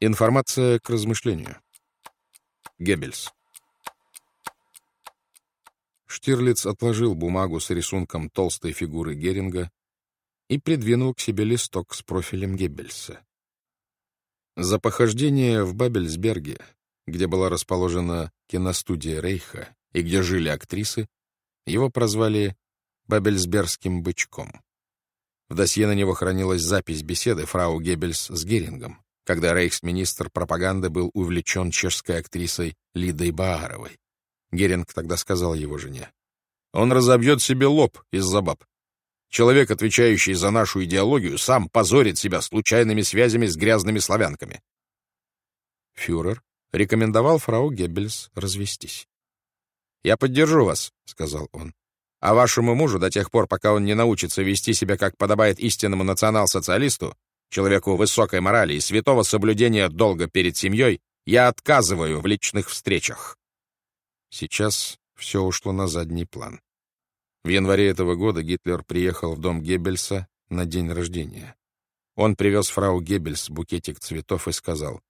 Информация к размышлению. Геббельс. Штирлиц отложил бумагу с рисунком толстой фигуры Геринга и придвинул к себе листок с профилем Геббельса. За похождение в Бабельсберге, где была расположена киностудия Рейха и где жили актрисы, его прозвали «Бабельсбергским бычком». В досье на него хранилась запись беседы фрау Геббельс с Герингом, когда рейхсминистр пропаганды был увлечен чешской актрисой Лидой Бааровой. Геринг тогда сказал его жене. «Он разобьет себе лоб из-за баб. Человек, отвечающий за нашу идеологию, сам позорит себя случайными связями с грязными славянками». Фюрер рекомендовал фрау Геббельс развестись. «Я поддержу вас», — сказал он. «А вашему мужу до тех пор, пока он не научится вести себя, как подобает истинному национал-социалисту, человеку высокой морали и святого соблюдения долга перед семьей, я отказываю в личных встречах». Сейчас все ушло на задний план. В январе этого года Гитлер приехал в дом Геббельса на день рождения. Он привез фрау Геббельс букетик цветов и сказал,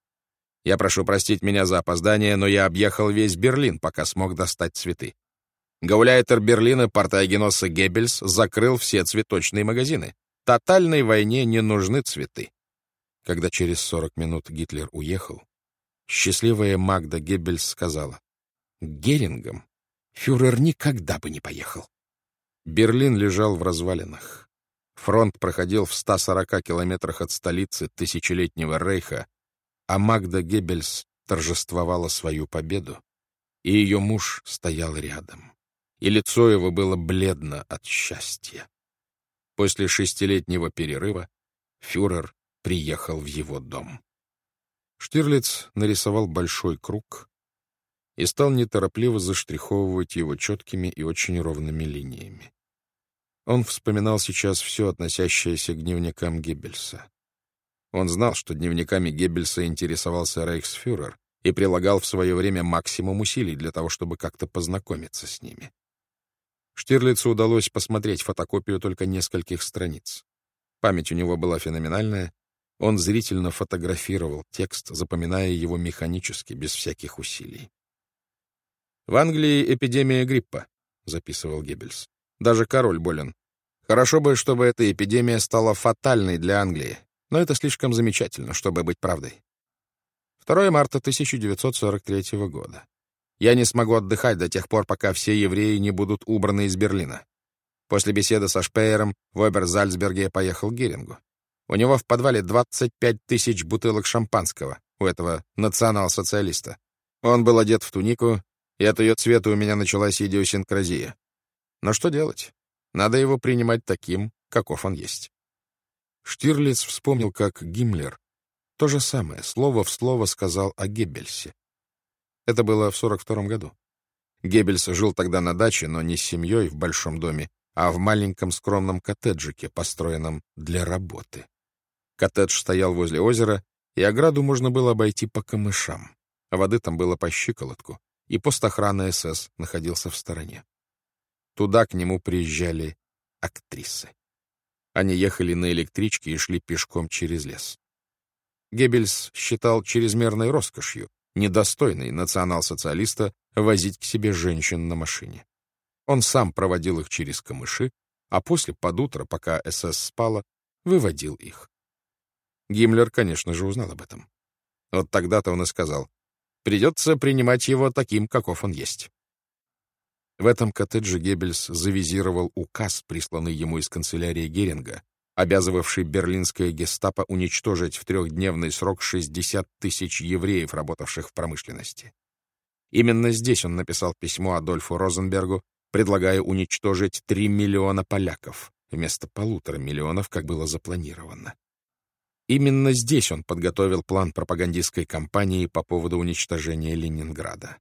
«Я прошу простить меня за опоздание, но я объехал весь Берлин, пока смог достать цветы. Гауляйтер Берлина Портагеноса Геббельс закрыл все цветочные магазины. Тотальной войне не нужны цветы». Когда через 40 минут Гитлер уехал, счастливая Магда Геббельс сказала, «Герингом фюрер никогда бы не поехал». Берлин лежал в развалинах. Фронт проходил в 140 километрах от столицы тысячелетнего рейха, а Магда Геббельс торжествовала свою победу, и ее муж стоял рядом, и лицо его было бледно от счастья. После шестилетнего перерыва фюрер приехал в его дом. Штирлиц нарисовал большой круг и стал неторопливо заштриховывать его четкими и очень ровными линиями. Он вспоминал сейчас все, относящееся к дневникам Геббельса. Он знал, что дневниками Геббельса интересовался рейхсфюрер и прилагал в свое время максимум усилий для того, чтобы как-то познакомиться с ними. Штирлицу удалось посмотреть фотокопию только нескольких страниц. Память у него была феноменальная. Он зрительно фотографировал текст, запоминая его механически, без всяких усилий. «В Англии эпидемия гриппа», — записывал Геббельс. Даже король болен. Хорошо бы, чтобы эта эпидемия стала фатальной для Англии, но это слишком замечательно, чтобы быть правдой. 2 марта 1943 года. Я не смогу отдыхать до тех пор, пока все евреи не будут убраны из Берлина. После беседы со Шпеером в Оберзальцберге поехал к Герингу. У него в подвале 25 тысяч бутылок шампанского, у этого национал-социалиста. Он был одет в тунику, и от ее цвета у меня началась идиосинкразия. Но что делать? Надо его принимать таким, каков он есть. Штирлиц вспомнил, как Гиммлер то же самое, слово в слово сказал о Геббельсе. Это было в 42 году. Геббельс жил тогда на даче, но не с семьей в большом доме, а в маленьком скромном коттеджике, построенном для работы. Коттедж стоял возле озера, и ограду можно было обойти по камышам. Воды там было по щиколотку, и пост охраны СС находился в стороне. Туда к нему приезжали актрисы. Они ехали на электричке и шли пешком через лес. Геббельс считал чрезмерной роскошью, недостойной национал-социалиста, возить к себе женщин на машине. Он сам проводил их через камыши, а после, под утро, пока СС спала, выводил их. Гиммлер, конечно же, узнал об этом. Вот тогда-то он и сказал, придется принимать его таким, каков он есть. В этом коттедже Геббельс завизировал указ, присланный ему из канцелярии Геринга, обязывавший берлинское гестапо уничтожить в трехдневный срок 60 тысяч евреев, работавших в промышленности. Именно здесь он написал письмо Адольфу Розенбергу, предлагая уничтожить 3 миллиона поляков вместо полутора миллионов, как было запланировано. Именно здесь он подготовил план пропагандистской кампании по поводу уничтожения Ленинграда.